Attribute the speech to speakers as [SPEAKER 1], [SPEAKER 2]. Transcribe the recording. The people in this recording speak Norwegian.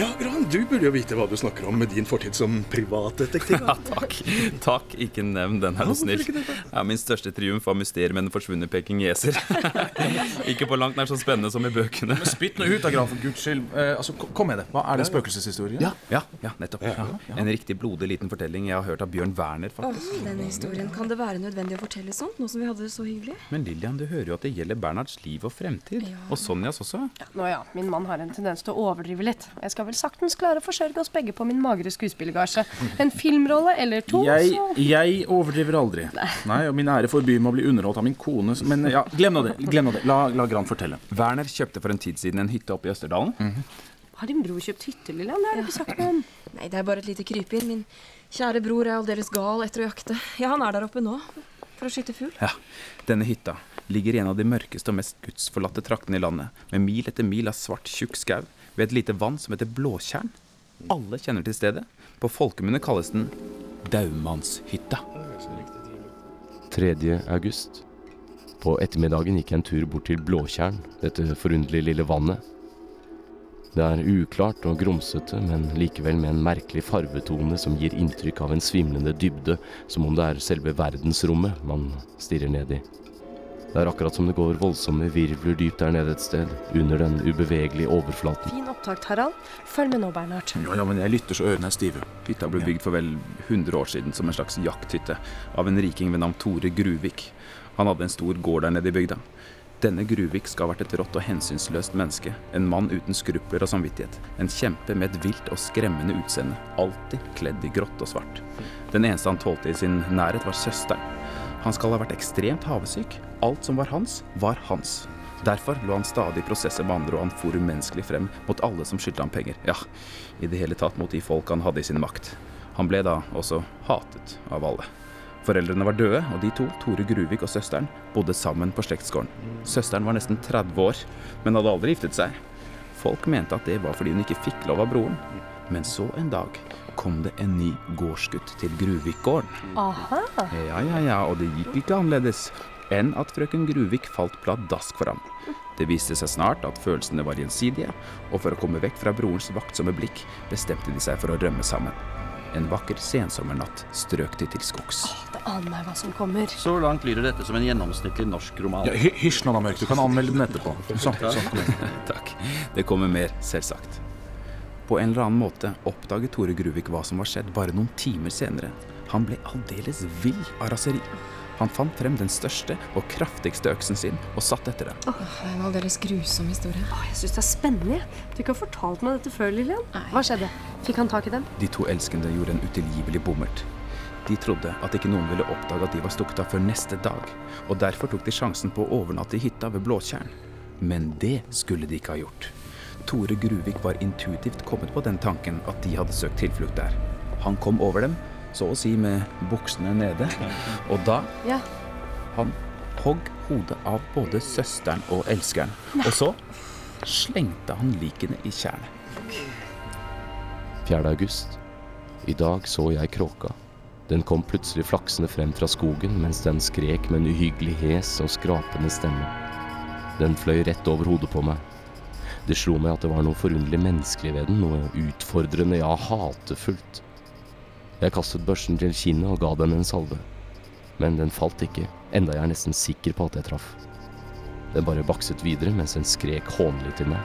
[SPEAKER 1] Ja, Gran, du burde jo vite hva du snakker om med din fortid som privatdetektiv.
[SPEAKER 2] Ja, takk. Takk, ikke nevn den, er du snill. Ja, min største triumf var mysteriet med den forsvunne pekingeser. ikke på langt nær så spennende som i bøkene.
[SPEAKER 3] Men Spytt nå ut da, Gran, for guds skyld. Eh, altså, kom med det. Hva Er det spøkelseshistorie?
[SPEAKER 2] Ja, ja, ja nettopp. En riktig blodig liten fortelling jeg har hørt av Bjørn Werner, faktisk.
[SPEAKER 4] Denne historien, Kan det være nødvendig å fortelle sånt, nå som vi hadde det så hyggelig?
[SPEAKER 2] Men Lillian, du hører jo at det gjelder Bernhards liv og fremtid. Og Sonjas også.
[SPEAKER 5] Nå ja, min mann har en tendens til å overdrive litt. Jeg skal vel saktens klare å forsørge oss begge på min magre skuespillergasje. En filmrolle eller to,
[SPEAKER 3] Jeg,
[SPEAKER 5] så
[SPEAKER 3] jeg overdriver aldri. Nei, og Min ære forbyr meg å bli underholdt av min kone. Men ja, glem nå det. glem nå det La, la Gran fortelle.
[SPEAKER 2] Werner kjøpte for en tid siden en hytte oppe i Østerdalen.
[SPEAKER 5] Har din bror kjøpt hytte, Lillian? Det har du ikke sagt noe om.
[SPEAKER 4] Nei, det er bare et lite krypinn. Min kjære bror er aldeles gal etter å jakte. Ja, han er der oppe nå for å skyte fugl.
[SPEAKER 2] Ja, Denne hytta ligger i en av de mørkeste og mest gudsforlatte traktene i landet, med mil etter mil av svart, tjukk skau ved et lite vann som heter Blåtjern. Alle kjenner til stedet. På folkemunne kalles den Daumannshytta.
[SPEAKER 6] 3. august. På ettermiddagen gikk jeg en tur bort til Blåtjern, dette forunderlige lille vannet. Det er uklart og grumsete, men likevel med en merkelig farvetone som gir inntrykk av en svimlende dybde, som om det er selve verdensrommet man stirrer ned i. Det er akkurat som det går voldsomme virvler dypt der nede et sted, under den ubevegelige overflaten.
[SPEAKER 5] Fin opptak, Harald. Følg med nå, Bernhard.
[SPEAKER 3] Ja, ja, men jeg lytter så ørene er stive.
[SPEAKER 2] Hytta ble bygd for vel 100 år siden som en slags jakthytte av en riking ved navn Tore Gruvik. Han hadde en stor gård der nede i bygda. Denne Gruvik skal ha vært et rått og hensynsløst menneske. En mann uten skrupler og samvittighet. En kjempe med et vilt og skremmende utseende. Alltid kledd i grått og svart. Den eneste han tålte i sin nærhet, var søsteren. Han skal ha vært ekstremt havesyk. Alt som var hans, var hans. Derfor lå han stadig i prosesser med andre, og han for umenneskelig frem mot alle som skyldte ham penger. Ja, i det hele tatt mot de folk han hadde i sin makt. Han ble da også hatet av alle. Foreldrene var døde, og de to, Tore Gruvik og søsteren, bodde sammen på slektsgården. Søsteren var nesten 30 år, men hadde aldri giftet seg. Folk mente at det var fordi hun ikke fikk lov av broren. Men så en dag kom det en ny gårdsgutt til Gruvikgården.
[SPEAKER 5] Aha.
[SPEAKER 2] Ja, ja, ja, og det gikk ikke annerledes enn at frøken Gruvik falt pladask for ham. Det viste seg snart at følelsene var gjensidige, og for å komme vekk fra brorens vaktsomme blikk bestemte de seg for å rømme sammen. En vakker sensommernatt strøk de til skogs.
[SPEAKER 5] Det aner meg hva som kommer.
[SPEAKER 7] Så langt lyder dette som en gjennomsnittlig norsk roman.
[SPEAKER 3] Ja, Hysj nå, da, Mørk. Du kan anmelde den etterpå. Så, så.
[SPEAKER 2] Takk. Det kommer mer, selvsagt. På en eller annen måte oppdaget Tore Gruvik hva som var skjedd bare noen timer senere. Han ble aldeles vill av raseri. Han fant frem den største og kraftigste øksen sin og satt etter den.
[SPEAKER 4] Det er en aldeles grusom historie.
[SPEAKER 5] Åh, jeg syns det er spennende. Du ikke har fortalt meg dette før, Lillian. Hva skjedde? Fikk han tak i dem?
[SPEAKER 2] De to elskende gjorde en utilgivelig bommert. De trodde at ikke noen ville oppdage at de var stukket av før neste dag, og derfor tok de sjansen på å overnatte i hytta ved Blåtjern. Men det skulle de ikke ha gjort. Tore Gruvik var intuitivt kommet på den tanken at de hadde søkt tilflukt der. Han kom over dem, så å si med buksene nede, og da
[SPEAKER 5] Ja.
[SPEAKER 2] han hogg hodet av både søsteren og elskeren. Og så slengte han likene i tjernet.
[SPEAKER 6] 4. august. I dag så jeg kråka. Den kom plutselig flaksende frem fra skogen mens den skrek med en uhyggelig hes og skrapende stemme. Den fløy rett over hodet på meg. Det slo meg at det var noe forunderlig menneskelig ved den, noe utfordrende, ja, hatefullt. Jeg kastet børsen til kinnet og ga den en salve. Men den falt ikke, enda jeg er nesten sikker på at jeg traff. Den bare bakset videre mens den skrek hånlig til meg.